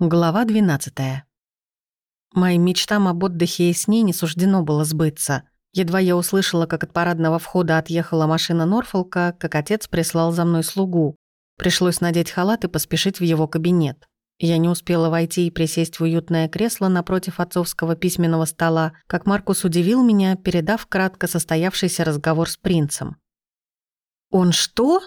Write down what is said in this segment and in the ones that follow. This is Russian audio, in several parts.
Глава 12. Моим мечтам об отдыхе и сне не суждено было сбыться. Едва я услышала, как от парадного входа отъехала машина Норфолка, как отец прислал за мной слугу. Пришлось надеть халат и поспешить в его кабинет. Я не успела войти и присесть в уютное кресло напротив отцовского письменного стола, как Маркус удивил меня, передав кратко состоявшийся разговор с принцем. «Он что?»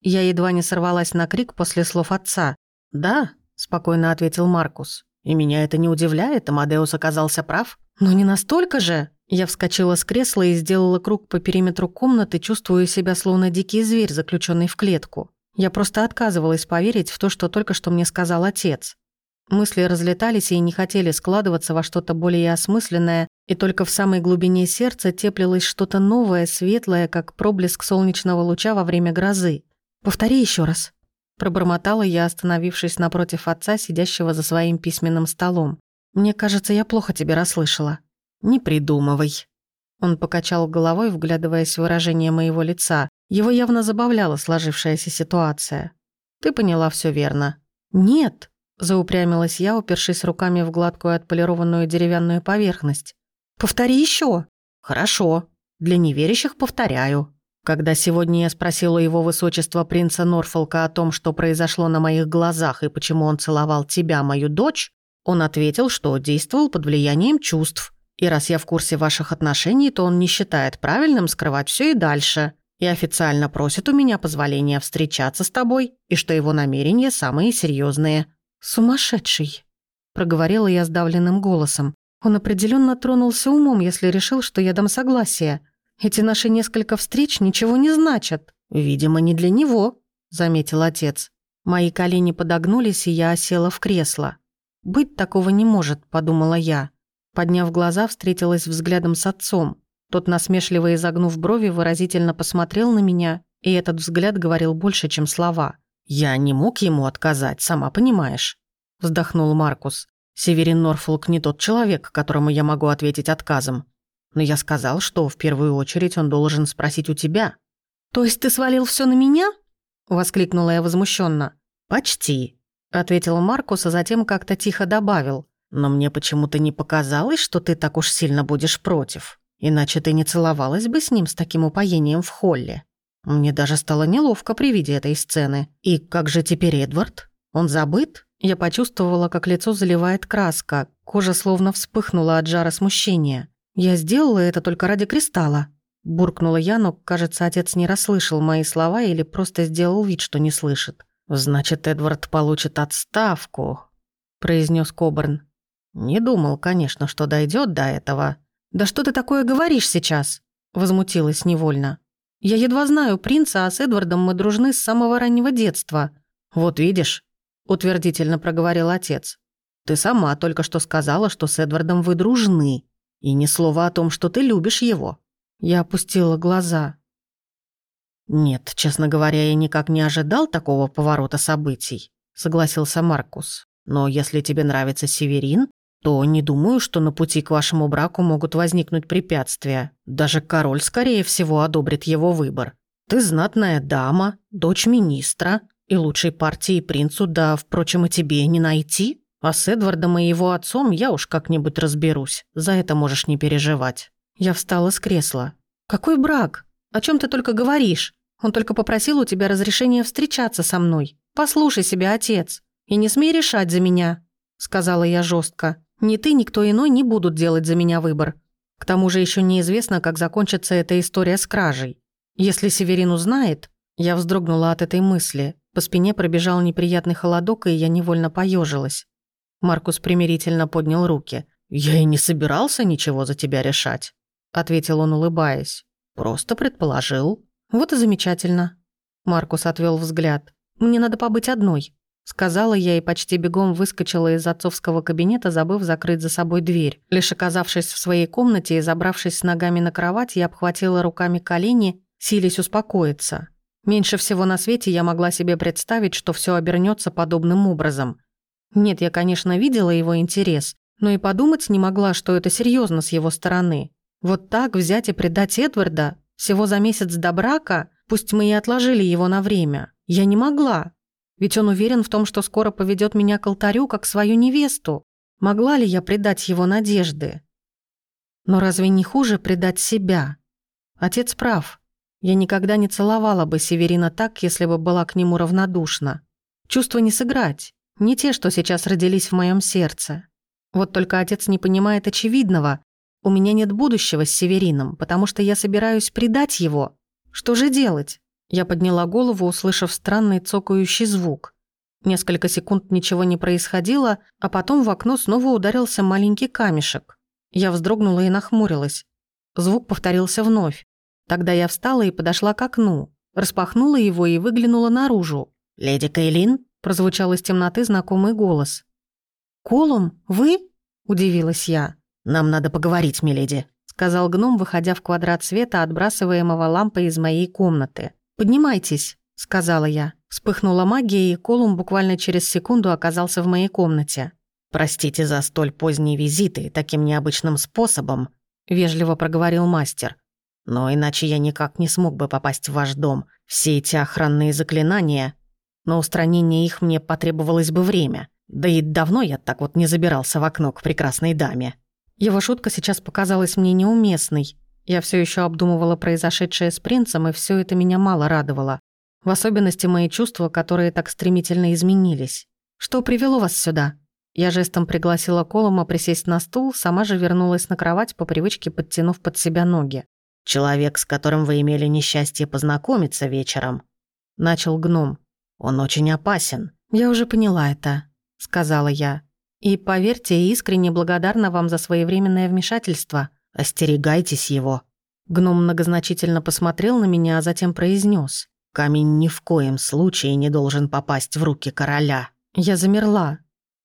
Я едва не сорвалась на крик после слов отца. «Да, спокойно ответил Маркус. И меня это не удивляет, Амадеус оказался прав. Но не настолько же. Я вскочила с кресла и сделала круг по периметру комнаты, чувствуя себя словно дикий зверь, заключенный в клетку. Я просто отказывалась поверить в то, что только что мне сказал отец. Мысли разлетались и не хотели складываться во что-то более осмысленное, и только в самой глубине сердца теплилось что-то новое, светлое, как проблеск солнечного луча во время грозы. «Повтори еще раз», Пробормотала я, остановившись напротив отца, сидящего за своим письменным столом. «Мне кажется, я плохо тебя расслышала». «Не придумывай». Он покачал головой, вглядываясь в выражение моего лица. Его явно забавляла сложившаяся ситуация. «Ты поняла все верно». «Нет», – заупрямилась я, упершись руками в гладкую отполированную деревянную поверхность. «Повтори еще. «Хорошо. Для неверящих повторяю. Когда сегодня я спросила его высочество принца Норфолка о том, что произошло на моих глазах и почему он целовал тебя, мою дочь, он ответил, что действовал под влиянием чувств. И раз я в курсе ваших отношений, то он не считает правильным скрывать все и дальше. И официально просит у меня позволения встречаться с тобой, и что его намерения самые серьезные. «Сумасшедший», – проговорила я сдавленным голосом. Он определенно тронулся умом, если решил, что я дам согласие – эти наши несколько встреч ничего не значат. Видимо, не для него, заметил отец. Мои колени подогнулись, и я осела в кресло. Быть такого не может, подумала я. Подняв глаза, встретилась взглядом с отцом. Тот, насмешливо изогнув брови, выразительно посмотрел на меня, и этот взгляд говорил больше, чем слова. «Я не мог ему отказать, сама понимаешь», – вздохнул Маркус. «Северин Норфолк не тот человек, которому я могу ответить отказом. Но я сказал, что в первую очередь он должен спросить у тебя». «То есть ты свалил все на меня?» – воскликнула я возмущенно. «Почти», – ответил Маркус, а затем как-то тихо добавил. «Но мне почему-то не показалось, что ты так уж сильно будешь против. Иначе ты не целовалась бы с ним с таким упоением в холле. Мне даже стало неловко при виде этой сцены. И как же теперь Эдвард? Он забыт?» Я почувствовала, как лицо заливает краска, кожа словно вспыхнула от жара смущения. «Я сделала это только ради кристалла», – буркнула я, но, кажется, отец не расслышал мои слова или просто сделал вид, что не слышит. «Значит, Эдвард получит отставку», – произнес Коберн. «Не думал, конечно, что дойдет до этого». «Да что ты такое говоришь сейчас?» – возмутилась невольно. «Я едва знаю принца, а с Эдвардом мы дружны с самого раннего детства». «Вот видишь», – утвердительно проговорил отец. «Ты сама только что сказала, что с Эдвардом вы дружны». И ни слова о том, что ты любишь его. Я опустила глаза. Нет, честно говоря, я никак не ожидал такого поворота событий, согласился Маркус. Но если тебе нравится Северин, то не думаю, что на пути к вашему браку могут возникнуть препятствия. Даже король, скорее всего, одобрит его выбор. Ты знатная дама, дочь министра, и лучшей партии принцу, да, впрочем, и тебе не найти. А с Эдвардом и его отцом я уж как-нибудь разберусь. За это можешь не переживать. Я встала с кресла. «Какой брак? О чем ты только говоришь? Он только попросил у тебя разрешения встречаться со мной. Послушай себя, отец. И не смей решать за меня», — сказала я жестко. «Ни ты, ни кто иной не будут делать за меня выбор. К тому же еще неизвестно, как закончится эта история с кражей. Если Северин узнает...» Я вздрогнула от этой мысли. По спине пробежал неприятный холодок, и я невольно поежилась. Маркус примирительно поднял руки. «Я и не собирался ничего за тебя решать», — ответил он, улыбаясь. «Просто предположил». «Вот и замечательно». Маркус отвел взгляд. «Мне надо побыть одной», — сказала я и почти бегом выскочила из отцовского кабинета, забыв закрыть за собой дверь. Лишь оказавшись в своей комнате и забравшись с ногами на кровать, я обхватила руками колени, силясь успокоиться. Меньше всего на свете я могла себе представить, что все обернется подобным образом. Нет, я, конечно, видела его интерес, но и подумать не могла, что это серьезно с его стороны. Вот так взять и предать Эдварда всего за месяц до брака, пусть мы и отложили его на время. Я не могла. Ведь он уверен в том, что скоро поведет меня к алтарю, как свою невесту. Могла ли я предать его надежды? Но разве не хуже предать себя? Отец прав. Я никогда не целовала бы Северина так, если бы была к нему равнодушна. Чувства не сыграть, не те, что сейчас родились в моем сердце. Вот только отец не понимает очевидного. У меня нет будущего с Северином, потому что я собираюсь предать его. Что же делать? Я подняла голову, услышав странный цокающий звук. Несколько секунд ничего не происходило, а потом в окно снова ударился маленький камешек. Я вздрогнула и нахмурилась. Звук повторился вновь. Тогда я встала и подошла к окну, распахнула его и выглянула наружу. «Леди Кейлин?» – прозвучал из темноты знакомый голос. «Колум, вы?» – удивилась я. «Нам надо поговорить, миледи», – сказал гном, выходя в квадрат света, отбрасываемого лампой из моей комнаты. «Поднимайтесь», – сказала я. Вспыхнула магия, и Колум буквально через секунду оказался в моей комнате. «Простите за столь поздний визит и таким необычным способом», – вежливо проговорил мастер. «Но иначе я никак не смог бы попасть в ваш дом. Все эти охранные заклинания. На устранение их мне потребовалось бы время. Да и давно я так вот не забирался в окно к прекрасной даме». Его шутка сейчас показалась мне неуместной. Я все еще обдумывала произошедшее с принцем, и все это меня мало радовало. В особенности мои чувства, которые так стремительно изменились. «Что привело вас сюда?» Я жестом пригласила Колома присесть на стул, сама же вернулась на кровать, по привычке подтянув под себя ноги. «Человек, с которым вы имели несчастье познакомиться вечером», — начал гном. «Он очень опасен». «Я уже поняла это», сказала я. «И поверьте, искренне благодарна вам за своевременное вмешательство. Остерегайтесь его». Гном многозначительно посмотрел на меня, а затем произнес: «Камень ни в коем случае не должен попасть в руки короля». Я замерла.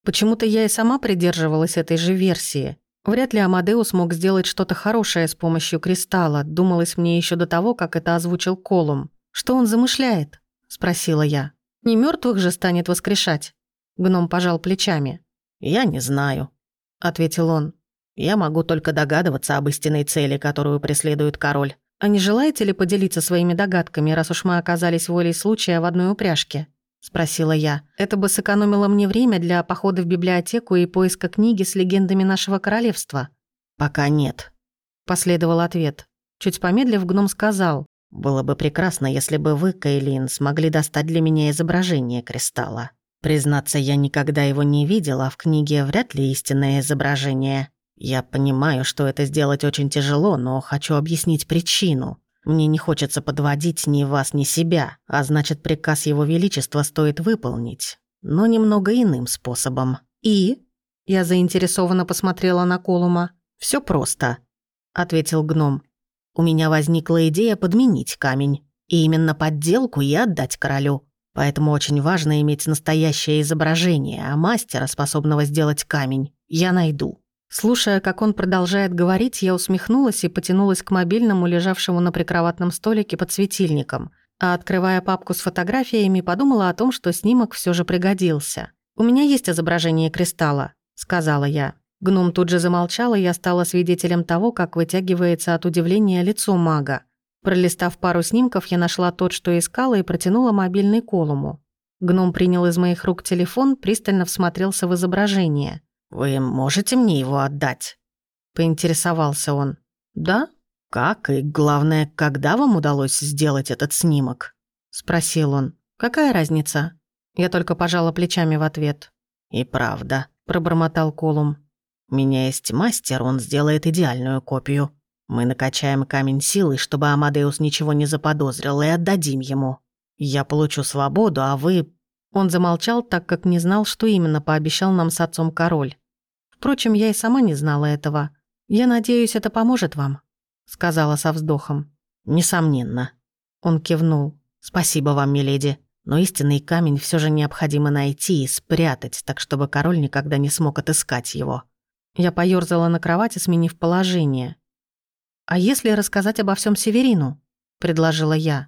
Почему-то я и сама придерживалась этой же версии. Вряд ли Амадеус мог сделать что-то хорошее с помощью кристалла, думалось мне еще до того, как это озвучил Колум. «Что он замышляет?» – спросила я. «Не мертвых же станет воскрешать?» Гном пожал плечами. «Я не знаю», — ответил он. «Я могу только догадываться об истинной цели, которую преследует король». «А не желаете ли поделиться своими догадками, раз уж мы оказались волей случая в одной упряжке?» — спросила я. «Это бы сэкономило мне время для похода в библиотеку и поиска книги с легендами нашего королевства». «Пока нет», — последовал ответ. Чуть помедлив, гном сказал. «Было бы прекрасно, если бы вы, Кейлин, смогли достать для меня изображение кристалла». Признаться, я никогда его не видела, а в книге вряд ли истинное изображение. Я понимаю, что это сделать очень тяжело, но хочу объяснить причину. Мне не хочется подводить ни вас, ни себя, а значит, приказ Его Величества стоит выполнить, но немного иным способом. И? Я заинтересованно посмотрела на Колума. Все просто», — ответил гном. «У меня возникла идея подменить камень, и именно подделку и отдать королю. Поэтому очень важно иметь настоящее изображение, а мастера, способного сделать камень, я найду. Слушая, как он продолжает говорить, я усмехнулась и потянулась к мобильному, лежавшему на прикроватном столике под светильником. А открывая папку с фотографиями, подумала о том, что снимок все же пригодился. «У меня есть изображение кристалла», — сказала я. Гном тут же замолчал, и я стала свидетелем того, как вытягивается от удивления лицо мага. Пролистав пару снимков, я нашла тот, что искала, и протянула мобильный Колуму. Гном принял из моих рук телефон, пристально всмотрелся в изображение. «Вы можете мне его отдать?» Поинтересовался он. «Да?» «Как? И главное, когда вам удалось сделать этот снимок?» Спросил он. «Какая разница?» Я только пожала плечами в ответ. «И правда», — пробормотал Колум. «У меня есть мастер, он сделает идеальную копию. Мы накачаем камень силой, чтобы Амадеус ничего не заподозрил, и отдадим ему. Я получу свободу, а вы...» Он замолчал, так как не знал, что именно пообещал нам с отцом король. Впрочем, я и сама не знала этого. «Я надеюсь, это поможет вам», — сказала со вздохом. «Несомненно». Он кивнул. «Спасибо вам, миледи. Но истинный камень все же необходимо найти и спрятать, так чтобы король никогда не смог отыскать его». Я поёрзала на кровати, сменив положение. «А если рассказать обо всем Северину?» — предложила я.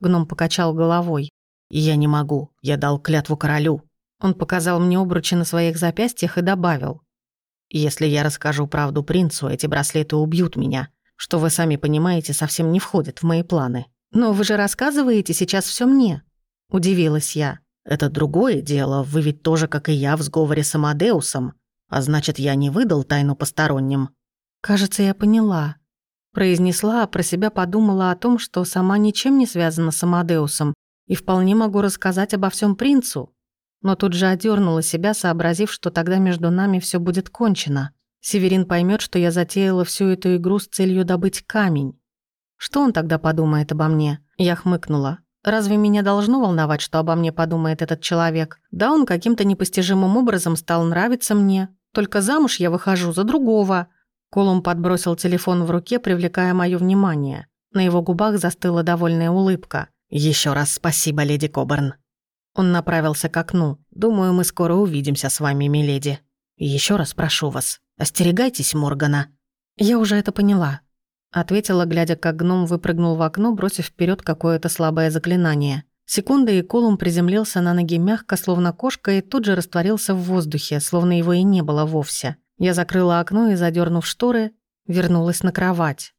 Гном покачал головой. «Я не могу. Я дал клятву королю». Он показал мне обручи на своих запястьях и добавил. «Если я расскажу правду принцу, эти браслеты убьют меня, что вы сами понимаете, совсем не входит в мои планы». «Но вы же рассказываете сейчас все мне», — удивилась я. Это другое дело, вы ведь тоже, как и я, в сговоре с Амадеусом. А значит, я не выдал тайну посторонним». «Кажется, я поняла». Произнесла, а про себя подумала о том, что сама ничем не связана с Амадеусом и вполне могу рассказать обо всем принцу. Но тут же одернула себя, сообразив, что тогда между нами все будет кончено. Северин поймет, что я затеяла всю эту игру с целью добыть камень. Что он тогда подумает обо мне? Я хмыкнула. Разве меня должно волновать, что обо мне подумает этот человек? Да, он каким-то непостижимым образом стал нравиться мне. Только замуж я выхожу за другого. Колум подбросил телефон в руке, привлекая моё внимание. На его губах застыла довольная улыбка. Еще раз спасибо, леди Коберн». Он направился к окну. «Думаю, мы скоро увидимся с вами, миледи. Еще раз прошу вас, остерегайтесь Моргана». «Я уже это поняла», — ответила, глядя, как гном выпрыгнул в окно, бросив вперед какое-то слабое заклинание. Секунда, и Колум приземлился на ноги мягко, словно кошка, и тут же растворился в воздухе, словно его и не было вовсе. Я закрыла окно и, задернув шторы, вернулась на кровать.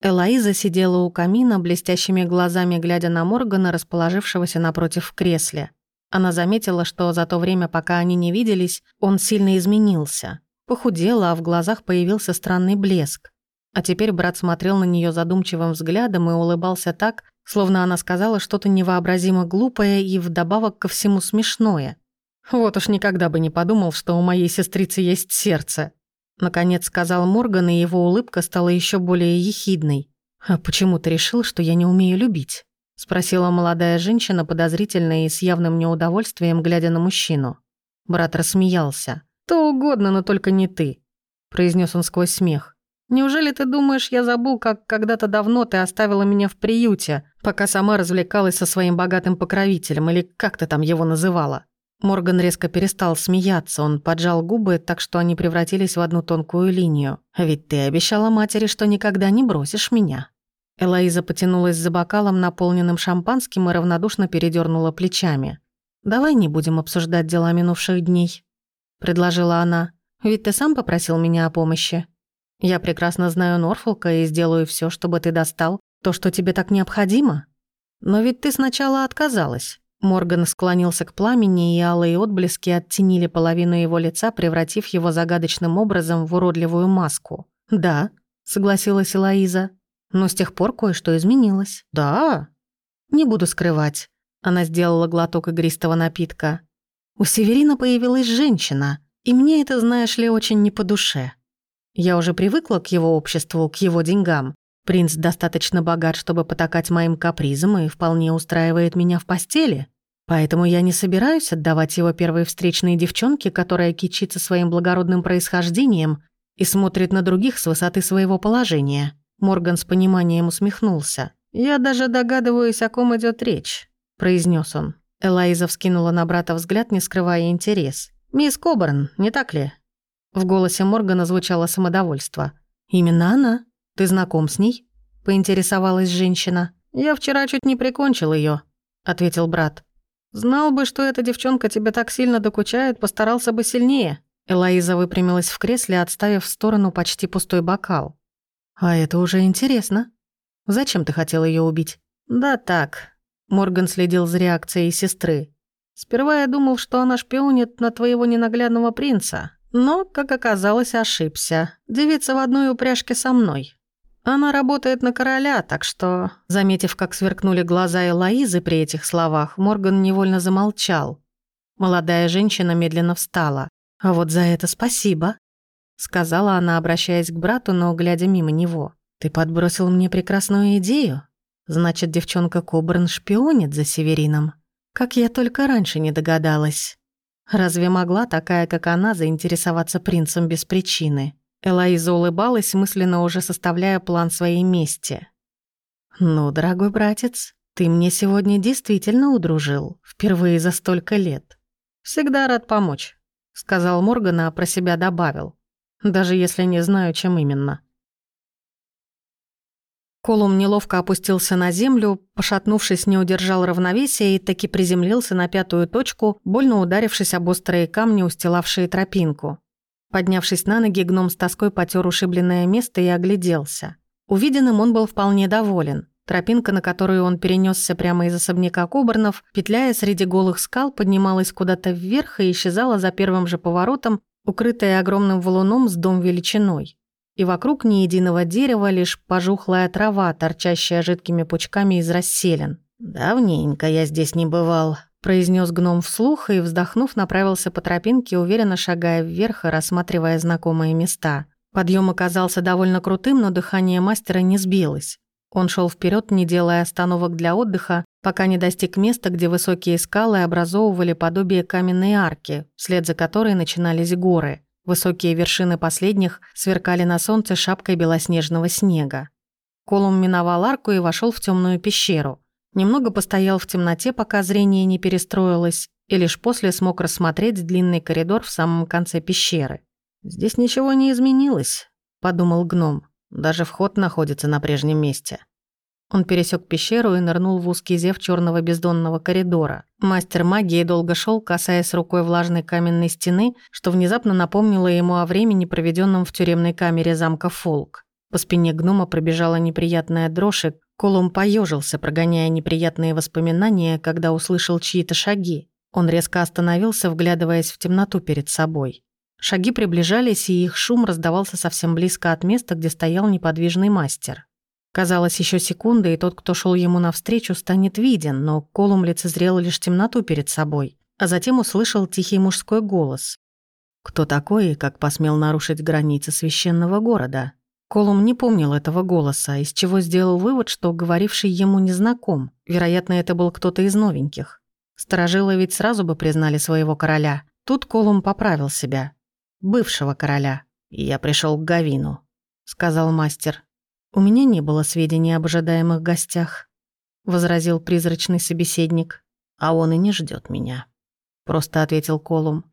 Элоиза сидела у камина, блестящими глазами глядя на Моргана, расположившегося напротив в кресле. Она заметила, что за то время, пока они не виделись, он сильно изменился. Похудела, а в глазах появился странный блеск. А теперь брат смотрел на нее задумчивым взглядом и улыбался так, словно она сказала что-то невообразимо глупое и вдобавок ко всему смешное. Вот уж никогда бы не подумал, что у моей сестрицы есть сердце. Наконец сказал Морган, и его улыбка стала еще более ехидной. «А почему ты решил, что я не умею любить?» Спросила молодая женщина подозрительно и с явным неудовольствием, глядя на мужчину. Брат рассмеялся. «То угодно, но только не ты», — произнес он сквозь смех. «Неужели ты думаешь, я забыл, как когда-то давно ты оставила меня в приюте, пока сама развлекалась со своим богатым покровителем, или как ты там его называла?» Морган резко перестал смеяться, он поджал губы, так что они превратились в одну тонкую линию. «Ведь ты обещала матери, что никогда не бросишь меня». Элоиза потянулась за бокалом, наполненным шампанским, и равнодушно передернула плечами. «Давай не будем обсуждать дела минувших дней», — предложила она. «Ведь ты сам попросил меня о помощи. Я прекрасно знаю Норфолка и сделаю все, чтобы ты достал то, что тебе так необходимо. Но ведь ты сначала отказалась». Морган склонился к пламени, и алые отблески оттенили половину его лица, превратив его загадочным образом в уродливую маску. «Да», — согласилась Элоиза. «Но с тех пор кое-что изменилось». «Да?» «Не буду скрывать». Она сделала глоток игристого напитка. «У Северина появилась женщина, и мне это, знаешь ли, очень не по душе. Я уже привыкла к его обществу, к его деньгам. Принц достаточно богат, чтобы потакать моим капризам и вполне устраивает меня в постели. Поэтому я не собираюсь отдавать его первой встречной девчонке, которая кичится своим благородным происхождением и смотрит на других с высоты своего положения. Морган с пониманием усмехнулся. «Я даже догадываюсь, о ком идет речь», — произнес он. Элайза вскинула на брата взгляд, не скрывая интерес. «Мисс Коберн, не так ли?» В голосе Моргана звучало самодовольство. «Именно она. Ты знаком с ней?» — поинтересовалась женщина. «Я вчера чуть не прикончил ее, ответил брат. «Знал бы, что эта девчонка тебе так сильно докучает, постарался бы сильнее». Элоиза выпрямилась в кресле, отставив в сторону почти пустой бокал. «А это уже интересно. Зачем ты хотел ее убить?» «Да так». Морган следил за реакцией сестры. «Сперва я думал, что она шпионит на твоего ненаглядного принца, но, как оказалось, ошибся. Девица в одной упряжке со мной. Она работает на короля, так что...» Заметив, как сверкнули глаза Элоизы при этих словах, Морган невольно замолчал. Молодая женщина медленно встала. «А вот за это спасибо», — сказала она, обращаясь к брату, но глядя мимо него. «Ты подбросил мне прекрасную идею. Значит, девчонка Кобрн шпионит за Северином. Как я только раньше не догадалась. Разве могла такая, как она, заинтересоваться принцем без причины?» Элоиза улыбалась, мысленно уже составляя план своей мести. «Ну, дорогой братец, ты мне сегодня действительно удружил, впервые за столько лет. Всегда рад помочь», — сказал Морган, а про себя добавил. «Даже если не знаю, чем именно». Колум неловко опустился на землю, пошатнувшись, не удержал равновесия и таки приземлился на пятую точку, больно ударившись об острые камни, устилавшие тропинку. Поднявшись на ноги, гном с тоской потер ушибленное место и огляделся. Увиденным он был вполне доволен. Тропинка, на которую он перенесся прямо из особняка Кобарнов, петляя среди голых скал, поднималась куда-то вверх и исчезала за первым же поворотом, укрытая огромным валуном с дом величиной. И вокруг ни единого дерева, лишь пожухлая трава, торчащая жидкими пучками из расселен. «Давненько я здесь не бывал», – произнес гном вслух и, вздохнув, направился по тропинке, уверенно шагая вверх и рассматривая знакомые места. Подъем оказался довольно крутым, но дыхание мастера не сбилось. Он шел вперед, не делая остановок для отдыха, пока не достиг места, где высокие скалы образовывали подобие каменной арки, вслед за которой начинались горы. Высокие вершины последних сверкали на солнце шапкой белоснежного снега. Колум миновал арку и вошел в темную пещеру. Немного постоял в темноте, пока зрение не перестроилось, и лишь после смог рассмотреть длинный коридор в самом конце пещеры. «Здесь ничего не изменилось», — подумал гном. Даже вход находится на прежнем месте. Он пересек пещеру и нырнул в узкий зев черного бездонного коридора. Мастер магии долго шел, касаясь рукой влажной каменной стены, что внезапно напомнило ему о времени, проведенном в тюремной камере замка Фолк. По спине гнома пробежала неприятная дрожь, и Колум поежился, прогоняя неприятные воспоминания, когда услышал чьи-то шаги. Он резко остановился, вглядываясь в темноту перед собой. Шаги приближались, и их шум раздавался совсем близко от места, где стоял неподвижный мастер. Казалось, еще секунда, и тот, кто шел ему навстречу, станет виден, но Колум лицезрел лишь темноту перед собой, а затем услышал тихий мужской голос. Кто такой и как посмел нарушить границы священного города? Колум не помнил этого голоса, из чего сделал вывод, что говоривший ему незнаком. Вероятно, это был кто-то из новеньких. Сторожилы ведь сразу бы признали своего короля. Тут Колум поправил себя бывшего короля. «Я пришел к Гавину», — сказал мастер. «У меня не было сведений об ожидаемых гостях», — возразил призрачный собеседник. «А он и не ждет меня», — просто ответил Колум.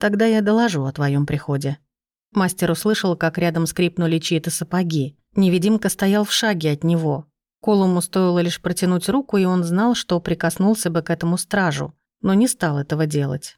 «Тогда я доложу о твоем приходе». Мастер услышал, как рядом скрипнули чьи-то сапоги. Невидимка стоял в шаге от него. Колуму стоило лишь протянуть руку, и он знал, что прикоснулся бы к этому стражу, но не стал этого делать.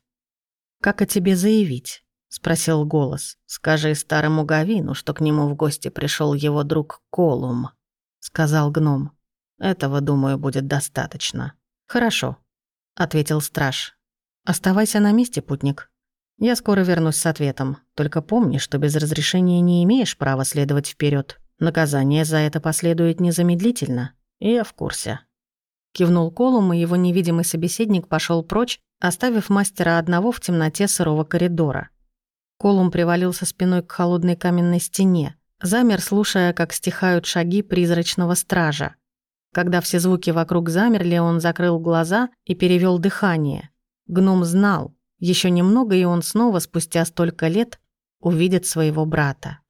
«Как о тебе заявить?» — спросил голос. «Скажи старому Гавину, что к нему в гости пришел его друг Колум», — сказал гном. «Этого, думаю, будет достаточно». «Хорошо», — ответил страж. «Оставайся на месте, путник. Я скоро вернусь с ответом. Только помни, что без разрешения не имеешь права следовать вперед. Наказание за это последует незамедлительно. Я в курсе». Кивнул Колум, и его невидимый собеседник пошел прочь, оставив мастера одного в темноте сырого коридора. Колум привалился спиной к холодной каменной стене, замер, слушая, как стихают шаги призрачного стража. Когда все звуки вокруг замерли, он закрыл глаза и перевел дыхание. Гном знал, еще немного, и он снова, спустя столько лет, увидит своего брата.